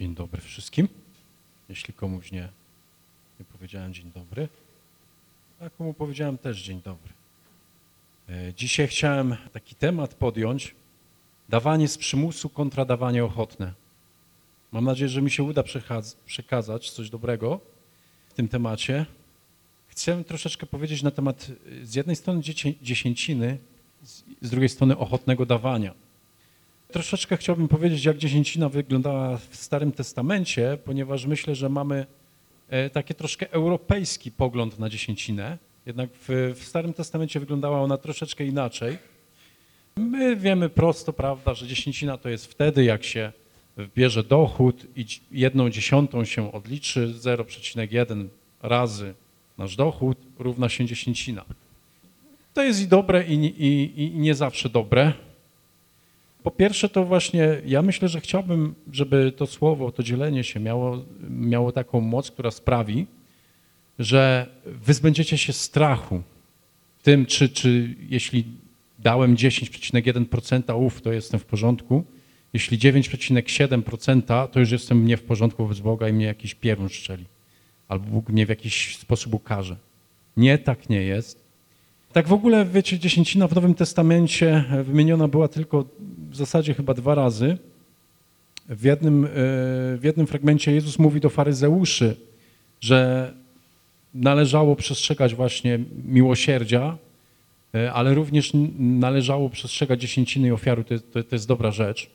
Dzień dobry wszystkim. Jeśli komuś nie, nie powiedziałem dzień dobry, a komu powiedziałem też dzień dobry. E, Dzisiaj chciałem taki temat podjąć. Dawanie z przymusu kontra dawanie ochotne. Mam nadzieję, że mi się uda przekaz- przekazać coś dobrego w tym temacie. Chcę troszeczkę powiedzieć na temat y, z jednej strony dziesięciny, z drugiej strony ochotnego dawania. Troszeczkę chciałbym powiedzieć, jak dziesięcina wyglądała w Starym Testamencie, ponieważ myślę, że mamy e, taki troszkę europejski pogląd na dziesięcinę. Jednak w, w Starym Testamencie wyglądała ona troszeczkę inaczej. My wiemy prosto, prawda, że dziesięcina to jest wtedy, jak się bierze dochód i jedną dziesiątą się odliczy, 0,1 razy nasz dochód równa się dziesięcina. To jest i dobre, i, i, i nie zawsze dobre. Po pierwsze to właśnie, ja myślę, że chciałbym, żeby to słowo, to dzielenie się miało, miało taką moc, która sprawi, że wyzbędziecie się strachu tym, czy, czy jeśli dałem 10,1%, uf, to jestem w porządku. Jeśli 9,7%, to już jestem nie w porządku wobec Boga i mnie jakiś pierun szczeli. Albo Bóg mnie w jakiś sposób ukaże. Nie, tak nie jest. Tak w ogóle, wiecie, dziesięcina w Nowym Testamencie wymieniona była tylko w zasadzie chyba dwa razy. W jednym, e, w jednym fragmencie Jezus mówi do faryzeuszy, że należało przestrzegać właśnie miłosierdzia, e, ale również należało przestrzegać dziesięciny i ofiary, to, to, to jest dobra rzecz.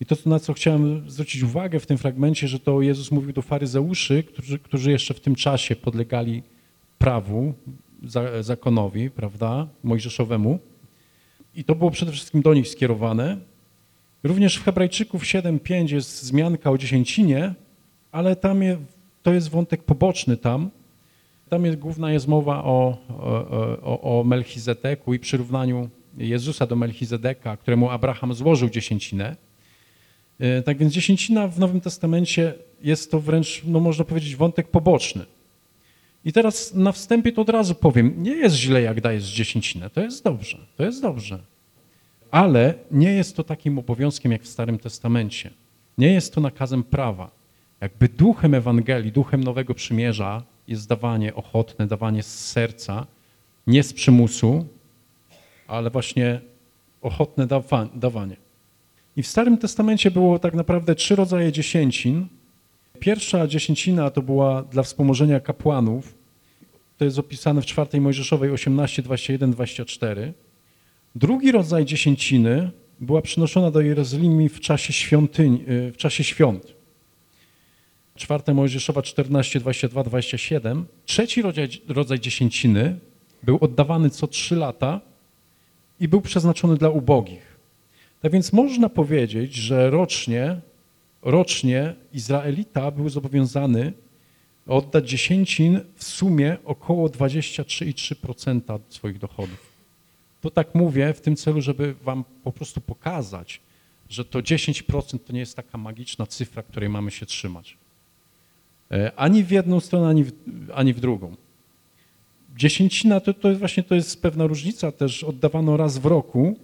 I to, na co chciałem zwrócić uwagę w tym fragmencie, że to Jezus mówił do faryzeuszy, którzy, którzy jeszcze w tym czasie podlegali prawu, za- zakonowi, prawda, mojżeszowemu. I to było przede wszystkim do nich skierowane. Również w Hebrajczyków 7:5 jest wzmianka o dziesięcinie, ale tam je, to jest wątek poboczny tam. Tam jest, główna jest mowa o, o, o, o Melchizedeku i przyrównaniu Jezusa do Melchizedeka, któremu Abraham złożył dziesięcinę. E, Tak więc dziesięcina w Nowym Testamencie jest to wręcz, no można powiedzieć, wątek poboczny. I teraz na wstępie to od razu powiem, nie jest źle, jak dajesz dziesięcinę, to jest dobrze, to jest dobrze. Ale nie jest to takim obowiązkiem jak w Starym Testamencie. Nie jest to nakazem prawa. Jakby duchem Ewangelii, duchem Nowego Przymierza jest dawanie ochotne, dawanie z serca, nie z przymusu, ale właśnie ochotne dawa- dawanie. I w Starym Testamencie było tak naprawdę trzy rodzaje dziesięcin. Pierwsza dziesięcina to była dla wspomożenia kapłanów. To jest opisane w czwartej Mojżeszowej 18, 21, 24. Drugi rodzaj dziesięciny była przynoszona do Jerozolimy w czasie świątyń, y, w czasie świąt. Czwarta Mojżeszowa 14, 22, 27. Trzeci rodzaj, rodzaj dziesięciny był oddawany co trzy lata i był przeznaczony dla ubogich. Tak więc można powiedzieć, że rocznie, rocznie Izraelita był zobowiązany oddać dziesięcin w sumie około 23,3% swoich dochodów. To tak mówię w tym celu, żeby wam po prostu pokazać, że to 10% to nie jest taka magiczna cyfra, której mamy się trzymać. E, Ani w jedną stronę, ani w, ani w drugą. Dziesięcina to, to właśnie to jest pewna różnica, też oddawano raz w roku,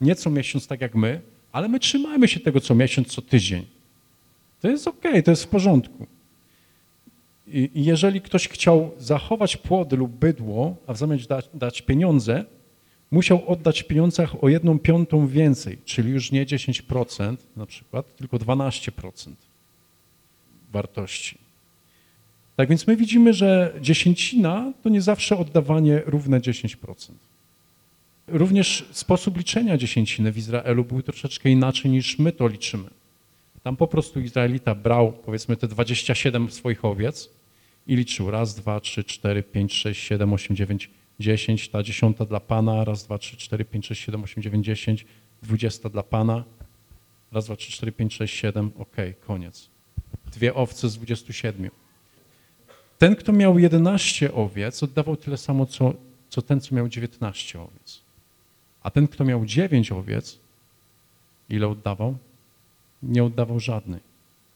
nie co miesiąc tak jak my, ale my trzymamy się tego co miesiąc, co tydzień. To jest okej, to jest w porządku. I jeżeli ktoś chciał zachować płody lub bydło, a w zamian dać, dać pieniądze, musiał oddać w pieniądzach o jedną piątą więcej, czyli już nie 10% na przykład, tylko 12% wartości. Tak więc my widzimy, że dziesięcina to nie zawsze oddawanie równe 10%. Również sposób liczenia dziesięciny w Izraelu był troszeczkę inaczej niż my to liczymy. Tam po prostu Izraelita brał powiedzmy te 27 swoich owiec i liczył raz, dwa, trzy, cztery, pięć, sześć, siedem, osiem, dziewięć, dziesięć, ta dziesiąta dla Pana, raz, dwa, trzy, cztery, pięć, sześć, siedem, osiem, dziewięć, dziesięć, dwudziesta dla Pana, raz, dwa, trzy, cztery, pięć, sześć, siedem, okej, koniec. Dwie owce z 27. Ten, kto miał 11 owiec, oddawał tyle samo, co, co ten, co miał 19 owiec. A ten, kto miał 9 owiec, ile oddawał? Nie oddawał żadnej.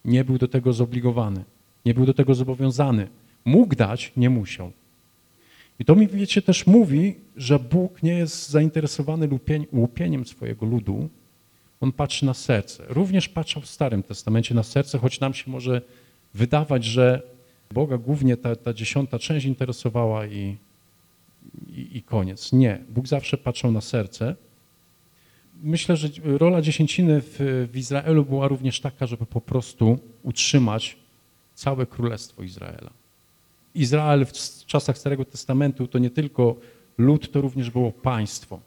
Nie był do tego zobligowany. Nie był do tego zobowiązany. Mógł dać, nie musiał. I to mi, wiecie, też mówi, że Bóg nie jest zainteresowany lupień, łupieniem swojego ludu. On patrzy na serce. Również patrzał w Starym Testamencie na serce, choć nam się może wydawać, że Boga głównie ta, ta dziesiąta część interesowała i, i, i koniec. Nie. Bóg zawsze patrzył na serce. Myślę, że rola dziesięciny w, w Izraelu była również taka, żeby po prostu utrzymać całe królestwo Izraela. Izrael w czasach Starego Testamentu to nie tylko lud, to również było państwo.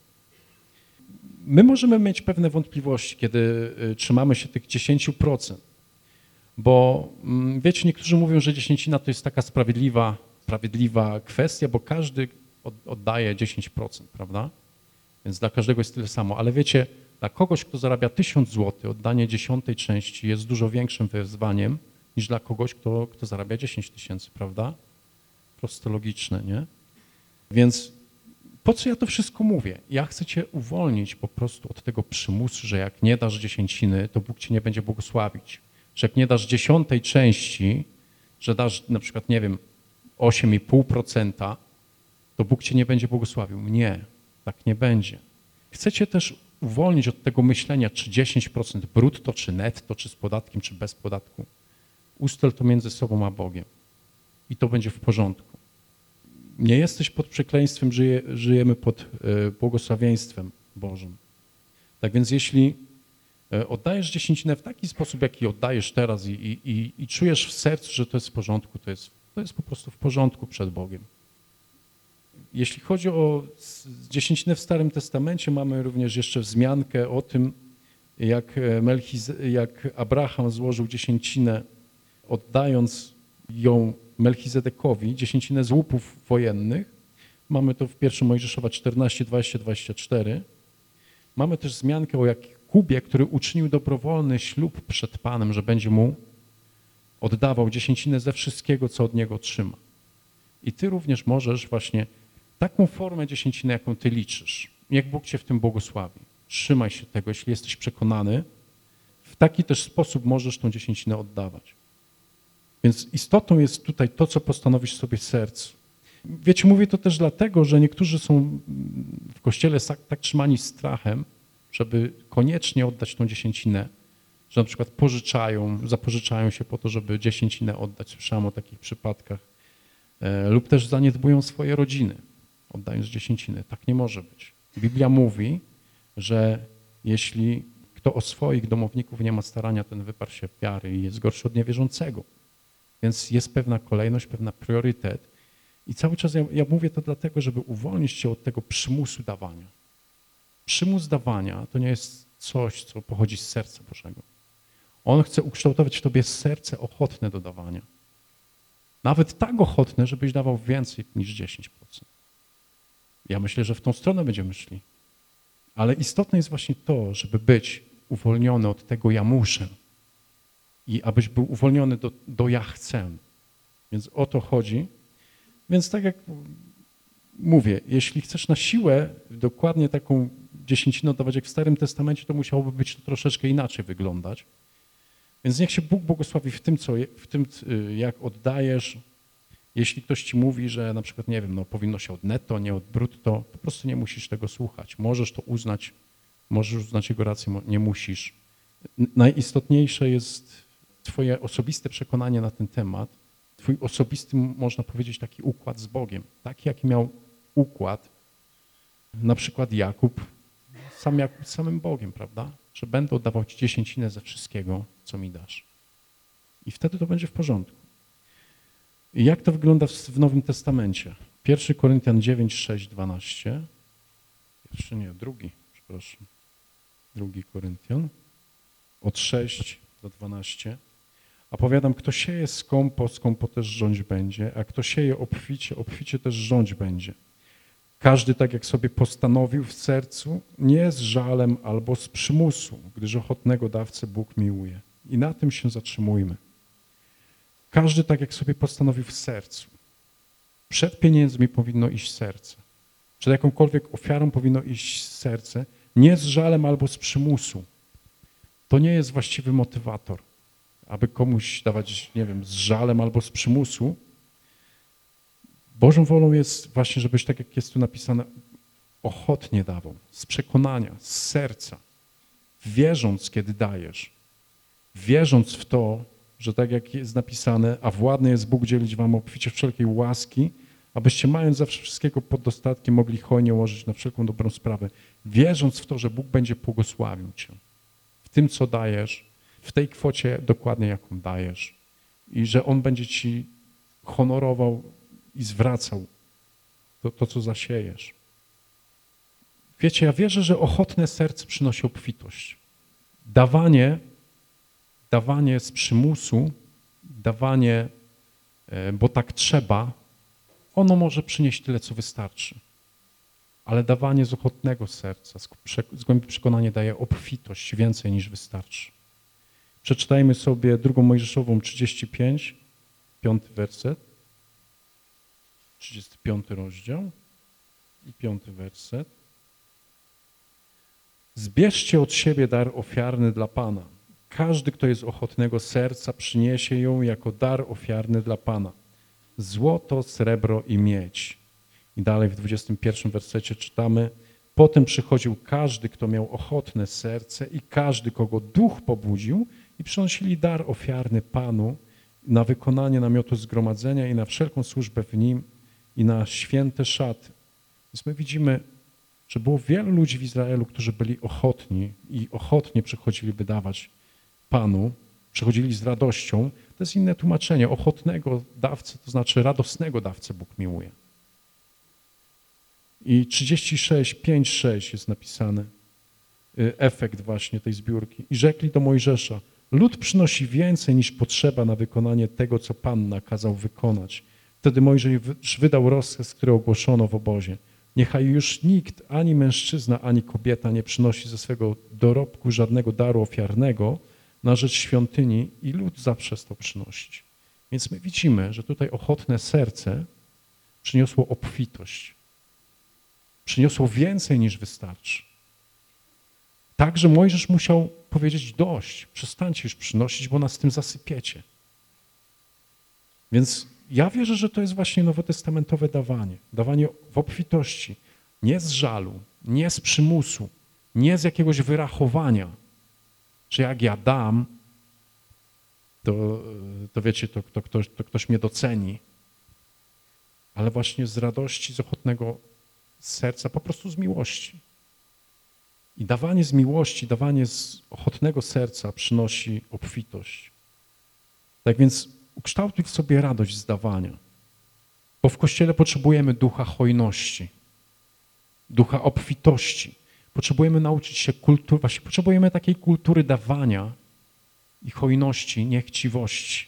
My możemy mieć pewne wątpliwości, kiedy y, trzymamy się tych 10%, bo mm, wiecie, niektórzy mówią, że dziesięcina to jest taka sprawiedliwa, sprawiedliwa kwestia, bo każdy oddaje 10%, prawda? Więc dla każdego jest tyle samo. Ale wiecie, dla kogoś, kto zarabia 1000 zł, oddanie dziesiątej części jest dużo większym wyzwaniem niż dla kogoś, kto, kto zarabia 10 tysięcy, prawda? Prosto logiczne, nie? Więc po co ja to wszystko mówię? Ja chcę cię uwolnić po prostu od tego przymusu, że jak nie dasz dziesięciny, to Bóg cię nie będzie błogosławić. Że jak nie dasz dziesiątej części, że dasz na przykład, nie wiem, 8,5%, to Bóg cię nie będzie błogosławił. Nie, tak nie będzie. Chcę cię też uwolnić od tego myślenia, czy 10% brutto, czy netto, czy z podatkiem, czy bez podatku. Ustal to między sobą a Bogiem. I to będzie w porządku. Nie jesteś pod przekleństwem, żyje, żyjemy pod e, błogosławieństwem Bożym. Tak więc jeśli e, oddajesz dziesięcinę w taki sposób, jaki oddajesz teraz i, i, i czujesz w sercu, że to jest w porządku, to jest, to jest po prostu w porządku przed Bogiem. Jeśli chodzi o dziesięcinę w Starym Testamencie, mamy również jeszcze wzmiankę o tym, jak, e, Melchiz jak Abraham złożył dziesięcinę, oddając ją Melchizedekowi, dziesięcinę z łupów wojennych. Mamy to w 1 Mojżeszowa 14, 20, 24. Mamy też wzmiankę o Jakubie, który uczynił dobrowolny ślub przed Panem, że będzie mu oddawał dziesięcinę ze wszystkiego, co od niego otrzyma. I ty również możesz właśnie taką formę dziesięciny, jaką ty liczysz, jak Bóg cię w tym błogosławi. Trzymaj się tego, jeśli jesteś przekonany. W taki też sposób możesz tą dziesięcinę oddawać. Więc istotą jest tutaj to, co postanowisz sobie w sercu. Wiecie, mówię to też dlatego, że niektórzy są w Kościele tak, trzymani strachem, żeby koniecznie oddać tą dziesięcinę, że na przykład pożyczają, zapożyczają się po to, żeby dziesięcinę oddać. Słyszałem o takich przypadkach. E, lub też zaniedbują swoje rodziny, oddając dziesięcinę. Tak nie może być. Biblia mówi, że jeśli kto o swoich domowników nie ma starania, ten wyparł się wiary i jest gorszy od niewierzącego. Więc jest pewna kolejność, pewna priorytet. I cały czas ja, ja mówię to dlatego, żeby uwolnić cię od tego przymusu dawania. Przymus dawania to nie jest coś, co pochodzi z serca Bożego. On chce ukształtować w tobie serce ochotne do dawania. Nawet tak ochotne, żebyś dawał więcej niż 10%. Ja myślę, że w tą stronę będziemy szli. Ale istotne jest właśnie to, żeby być uwolniony od tego ja muszę, i abyś był uwolniony do, do ja chcę. Więc o to chodzi. Więc tak jak mówię, jeśli chcesz na siłę dokładnie taką dziesięcinę oddawać jak w Starym Testamencie, to musiałoby być to troszeczkę inaczej wyglądać. Więc niech się Bóg błogosławi w tym, co, w tym jak oddajesz. Jeśli ktoś ci mówi, że na przykład, nie wiem, no powinno się od netto, nie od brutto, po prostu nie musisz tego słuchać. Możesz to uznać, możesz uznać jego rację, nie musisz. Najistotniejsze jest twoje osobiste przekonanie na ten temat, twój osobisty, można powiedzieć, taki układ z Bogiem. Taki, jaki miał układ na przykład Jakub, sam Jakub z samym Bogiem, prawda? Że będę oddawał ci dziesięcinę ze wszystkiego, co mi dasz. I wtedy to będzie w porządku. I jak to wygląda w Nowym Testamencie? 1 Koryntian 9, 6, 12. Pierwszy nie, drugi, przepraszam. Drugi Koryntian. Od 6 do 12. A powiadam, kto sieje skąpo, skąpo też rządź będzie, a kto sieje obficie, obficie też rządź będzie. Każdy tak jak sobie postanowił w sercu, nie z żalem albo z przymusu, gdyż ochotnego dawcę Bóg miłuje. I na tym się zatrzymujmy. Każdy tak jak sobie postanowił w sercu. Przed pieniędzmi powinno iść serce. Przed jakąkolwiek ofiarą powinno iść serce, nie z żalem albo z przymusu. To nie jest właściwy motywator aby komuś dawać, nie wiem, z żalem albo z przymusu. Bożą wolą jest właśnie, żebyś, tak jak jest tu napisane, ochotnie dawał, z przekonania, z serca. wierząc, kiedy dajesz, wierząc w to, że tak jak jest napisane, a władny jest Bóg dzielić wam obficie wszelkiej łaski, abyście mając zawsze wszystkiego pod dostatkiem mogli hojnie łożyć na wszelką dobrą sprawę, wierząc w to, że Bóg będzie błogosławił cię w tym, co dajesz, w tej kwocie dokładnie, jaką dajesz i że On będzie ci honorował i zwracał to, to co zasiejesz. Wiecie, ja wierzę, że ochotne serce przynosi obfitość. Dawanie, dawanie z przymusu, dawanie, e, bo tak trzeba, ono może przynieść tyle, co wystarczy. Ale dawanie z ochotnego serca, z głębi przekonania daje obfitość więcej niż wystarczy. Przeczytajmy sobie drugą Mojżeszową 35, piąty werset. 35 rozdział i piąty werset. Zbierzcie od siebie dar ofiarny dla Pana. Każdy, kto jest ochotnego serca, przyniesie ją jako dar ofiarny dla Pana. Złoto, srebro i miedź. I dalej w 21 wersecie czytamy, Potem przychodził każdy, kto miał ochotne serce i każdy, kogo duch pobudził i przynosili dar ofiarny Panu na wykonanie namiotu zgromadzenia i na wszelką służbę w nim i na święte szaty. Więc my widzimy, że było wielu ludzi w Izraelu, którzy byli ochotni i ochotnie przychodzili by dawać Panu, przychodzili z radością. To jest inne tłumaczenie. Ochotnego dawcy, to znaczy radosnego dawcę Bóg miłuje. I 36, 5, 6 jest napisane, y, efekt właśnie tej zbiórki. I rzekli do Mojżesza, lud przynosi więcej niż potrzeba na wykonanie tego, co Pan nakazał wykonać. Wtedy Mojżesz wydał rozkaz, który ogłoszono w obozie. Niechaj już nikt, ani mężczyzna, ani kobieta nie przynosi ze swego dorobku żadnego daru ofiarnego na rzecz świątyni i lud zaprzestał przynosić. Więc my widzimy, że tutaj ochotne serce przyniosło obfitość. Przyniosło więcej niż wystarczy. Tak, że Mojżesz musiał powiedzieć dość, przestańcie już przynosić, bo nas tym zasypiecie. Więc ja wierzę, że to jest właśnie nowotestamentowe dawanie. Dawanie w obfitości, nie z żalu, nie z przymusu, nie z jakiegoś wyrachowania, że jak ja dam, to, to wiecie, to, to, ktoś, to ktoś mnie doceni, ale właśnie z radości, z ochotnego serca, po prostu z miłości. I dawanie z miłości, dawanie z ochotnego serca przynosi obfitość. Tak więc ukształtuj w sobie radość z dawania, bo w Kościele potrzebujemy ducha hojności, ducha obfitości. Potrzebujemy nauczyć się kultury, właśnie potrzebujemy takiej kultury dawania i hojności, niechciwości.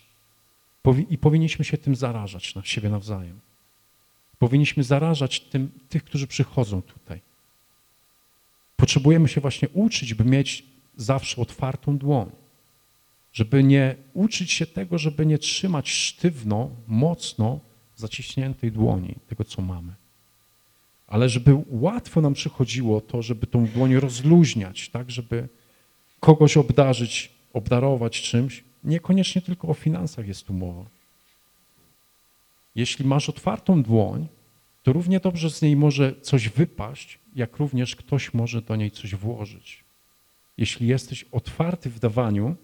I powinniśmy się tym zarażać na siebie nawzajem. Powinniśmy zarażać tym, tych, którzy przychodzą tutaj. Potrzebujemy się właśnie uczyć, by mieć zawsze otwartą dłoń. Żeby nie uczyć się tego, żeby nie trzymać sztywno, mocno zaciśniętej dłoni tego, co mamy. Ale żeby łatwo nam przychodziło to, żeby tą dłoń rozluźniać, tak, żeby kogoś obdarzyć, obdarować czymś. Niekoniecznie tylko o finansach jest tu mowa. Jeśli masz otwartą dłoń, to równie dobrze z niej może coś wypaść, jak również ktoś może do niej coś włożyć. Jeśli jesteś otwarty w dawaniu,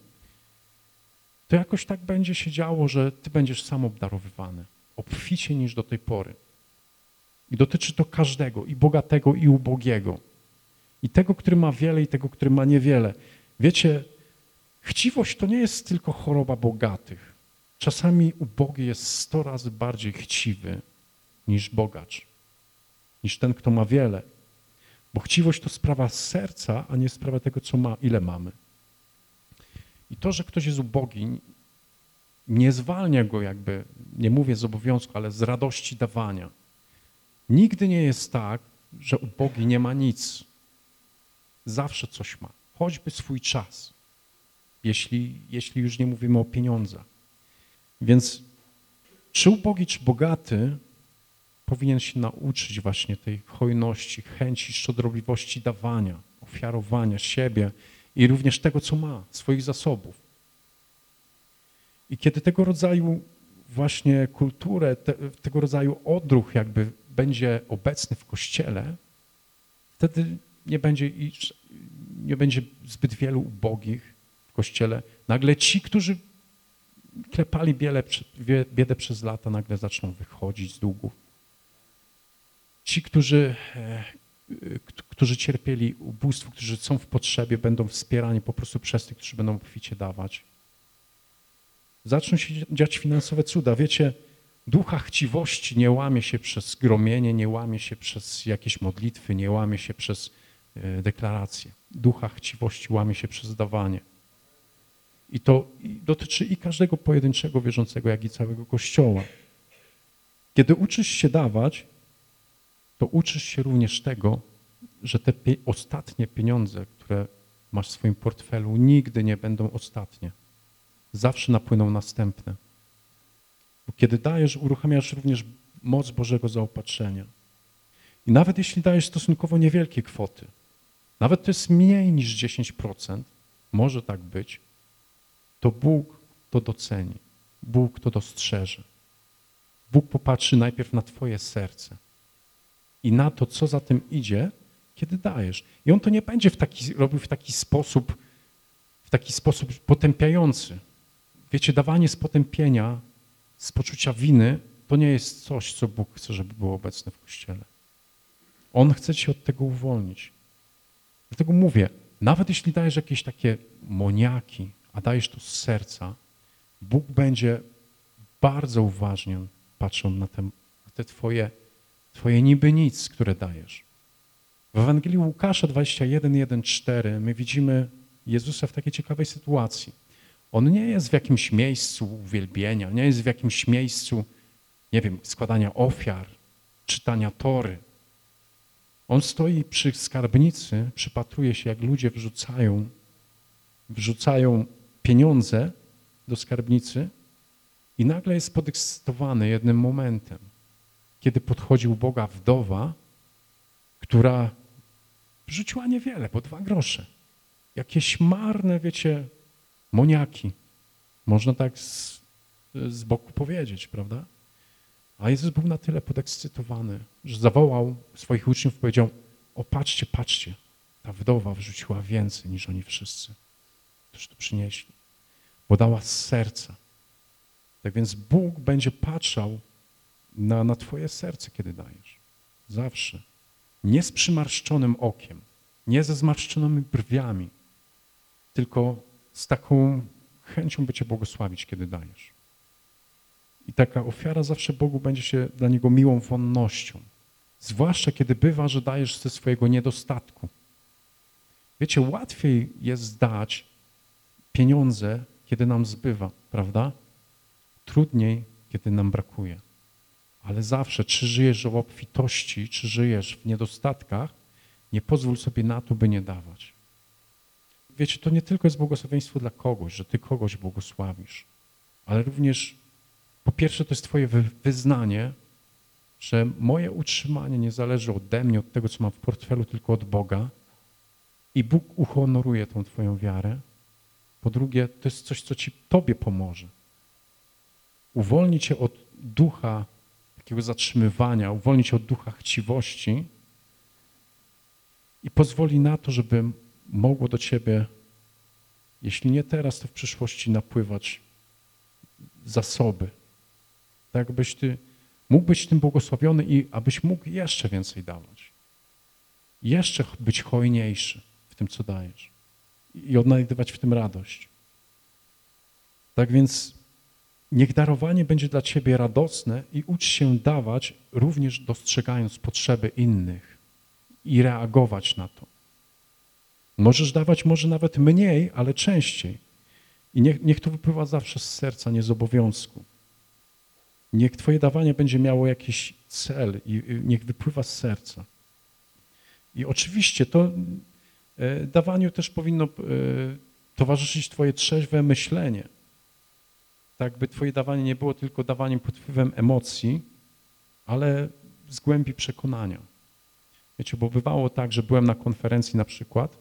to jakoś tak będzie się działo, że ty będziesz sam obdarowywany, obficie niż do tej pory. I dotyczy to każdego, i bogatego, i ubogiego. I tego, który ma wiele, i tego, który ma niewiele. Wiecie, chciwość to nie jest tylko choroba bogatych. Czasami ubogi jest sto razy bardziej chciwy niż bogacz, niż ten, kto ma wiele. Bo chciwość to sprawa serca, a nie sprawa tego, co ma, ile mamy. I to, że ktoś jest ubogi, nie zwalnia go jakby, nie mówię z obowiązku, ale z radości dawania. Nigdy nie jest tak, że ubogi nie ma nic. Zawsze coś ma, choćby swój czas, jeśli, jeśli już nie mówimy o pieniądzach. Więc czy ubogi, czy bogaty powinien się nauczyć właśnie tej hojności, chęci, szczodrobliwości dawania, ofiarowania siebie i również tego, co ma, swoich zasobów. I kiedy tego rodzaju właśnie kulturę, te, tego rodzaju odruch jakby będzie obecny w Kościele, wtedy nie będzie, nie będzie zbyt wielu ubogich w kościele. Nagle ci, którzy klepali biedę, przez lata, nagle zaczną wychodzić z długów. Ci, którzy, e, którzy cierpieli ubóstwo, którzy są w potrzebie, będą wspierani po prostu przez tych, którzy będą obficie dawać. Zaczną się dziać finansowe cuda. Wiecie, ducha chciwości nie łamie się przez gromienie, nie łamie się przez jakieś modlitwy, nie łamie się przez e, deklaracje. Ducha chciwości łamie się przez dawanie. I to dotyczy i każdego pojedynczego wierzącego, jak i całego Kościoła. Kiedy uczysz się dawać, to uczysz się również tego, że te ostatnie pieniądze, które masz w swoim portfelu, nigdy nie będą ostatnie. Zawsze napłyną następne. Bo kiedy dajesz, uruchamiasz również moc Bożego zaopatrzenia. I nawet jeśli dajesz stosunkowo niewielkie kwoty, nawet to jest mniej niż 10%, może tak być, to Bóg to doceni. Bóg to dostrzeże. Bóg popatrzy najpierw na twoje serce i na to, co za tym idzie, kiedy dajesz. I On to nie będzie w taki, robił w taki sposób, w taki sposób potępiający. Wiecie, dawanie z potępienia, z poczucia winy, to nie jest coś, co Bóg chce, żeby było obecne w Kościele. On chce cię od tego uwolnić. Dlatego mówię, nawet jeśli dajesz jakieś takie moniaki, a dajesz to z serca, Bóg będzie bardzo uważnie patrzył na te, na te twoje, twoje niby nic, które dajesz. W Ewangelii Łukasza 21, 4 my widzimy Jezusa w takiej ciekawej sytuacji. On nie jest w jakimś miejscu uwielbienia, nie jest w jakimś miejscu, nie wiem, składania ofiar, czytania tory. On stoi przy skarbnicy, przypatruje się, jak ludzie wrzucają, wrzucają pieniądze do skarbnicy i nagle jest podekscytowany jednym momentem, kiedy podchodził Boga wdowa, która wrzuciła niewiele, bo dwa grosze. Jakieś marne, wiecie, moniaki. Można tak z, z boku powiedzieć, prawda? A Jezus był na tyle podekscytowany, że zawołał swoich uczniów powiedział, o patrzcie, ta wdowa wrzuciła więcej niż oni wszyscy, którzy to przynieśli, bo dała z serca. Tak więc Bóg będzie patrzał na, na twoje serce, kiedy dajesz. Zawsze. Nie z przymarszczonym okiem, nie ze zmarszczonymi brwiami, tylko z taką chęcią by Cię błogosławić, kiedy dajesz. I taka ofiara zawsze Bogu będzie się dla Niego miłą wonnością. Zwłaszcza kiedy bywa, że dajesz ze swojego niedostatku. Wiecie, łatwiej jest dać pieniądze, kiedy nam zbywa, prawda? Trudniej, kiedy nam brakuje. Ale zawsze, czy żyjesz w obfitości, czy żyjesz w niedostatkach, nie pozwól sobie na to, by nie dawać. Wiecie, to nie tylko jest błogosławieństwo dla kogoś, że ty kogoś błogosławisz, ale również po pierwsze to jest twoje wyznanie, że moje utrzymanie nie zależy ode mnie, od tego, co mam w portfelu, tylko od Boga i Bóg uhonoruje tą twoją wiarę. Po drugie, to jest coś, co ci tobie pomoże. Uwolni cię od ducha takiego zatrzymywania, uwolni cię od ducha chciwości i pozwoli na to, żeby mogło do ciebie, jeśli nie teraz, to w przyszłości napływać zasoby. Tak, abyś ty mógł być tym błogosławiony i abyś mógł jeszcze więcej dawać. Jeszcze być hojniejszy w tym, co dajesz. I odnajdywać w tym radość. Tak więc niech darowanie będzie dla ciebie radosne i ucz się dawać, również dostrzegając potrzeby innych i reagować na to. Możesz dawać może nawet mniej, ale częściej. I niech, niech to wypływa zawsze z serca, nie z obowiązku. Niech twoje dawanie będzie miało jakiś cel i, niech wypływa z serca. I oczywiście to e, dawaniu też powinno e, towarzyszyć twoje trzeźwe myślenie. Tak by twoje dawanie nie było tylko dawaniem pod wpływem emocji, ale z głębi przekonania. Wiecie, bo bywało tak, że byłem na konferencji na przykład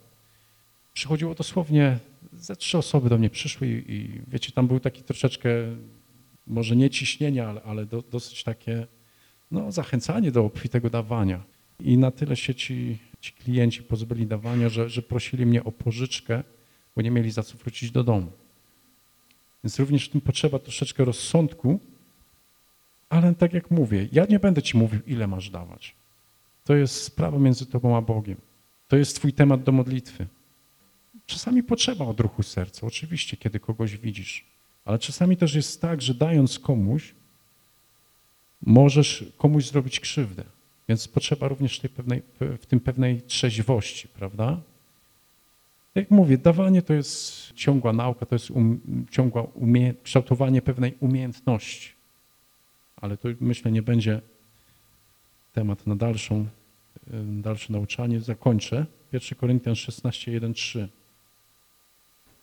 przychodziło dosłownie, ze trzy osoby do mnie przyszły i, i wiecie, tam był taki troszeczkę, może nie ciśnienia, ale, ale do, dosyć takie, no zachęcanie do obfitego dawania. I na tyle się ci ci klienci pozbyli dawania, że, że prosili mnie o pożyczkę, bo nie mieli za co wrócić do domu. Więc również w tym potrzeba troszeczkę rozsądku, ale tak jak mówię, ja nie będę ci mówił, ile masz dawać. To jest sprawa między tobą a Bogiem. To jest twój temat do modlitwy. Czasami potrzeba odruchu serca, oczywiście, kiedy kogoś widzisz, ale czasami też jest tak, że dając komuś, możesz komuś zrobić krzywdę. Więc potrzeba również tej pewnej, w tym pewnej trzeźwości, prawda? Jak mówię, dawanie to jest ciągła nauka, to jest um, ciągłe umie, kształtowanie pewnej umiejętności. Ale to myślę nie będzie temat na dalszą, dalsze nauczanie. Zakończę. 1 Koryntian 16, 1, 3.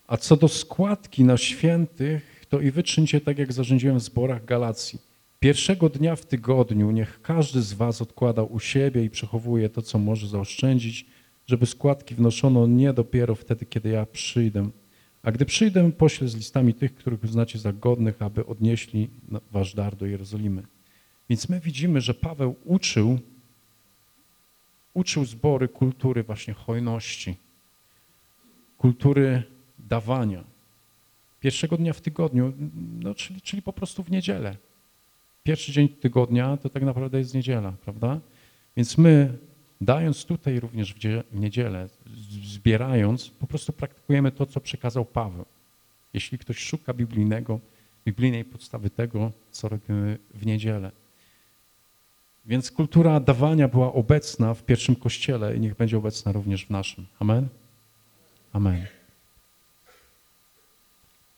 A co do składki na świętych, to i wy czyńcie tak, jak zarządziłem w zborach Galacji. Pierwszego dnia w tygodniu niech każdy z was odkładał u siebie i przechowuje to, co może zaoszczędzić, żeby składki wnoszono nie dopiero wtedy, kiedy ja przyjdę. A gdy przyjdę, poślę z listami tych, których uznacie za godnych, aby odnieśli wasz dar do Jerozolimy. Więc my widzimy, że Paweł uczył, uczył zbory kultury właśnie hojności, kultury dawania. Pierwszego dnia w tygodniu, no, czyli, czyli po prostu w niedzielę. Pierwszy dzień tygodnia to tak naprawdę jest niedziela, prawda? Więc my, dając tutaj również w niedzielę, zbierając, po prostu praktykujemy to, co przekazał Paweł. Jeśli ktoś szuka biblijnego, biblijnej podstawy tego, co robimy w niedzielę. Więc kultura dawania była obecna w pierwszym kościele i niech będzie obecna również w naszym. Amen? Amen.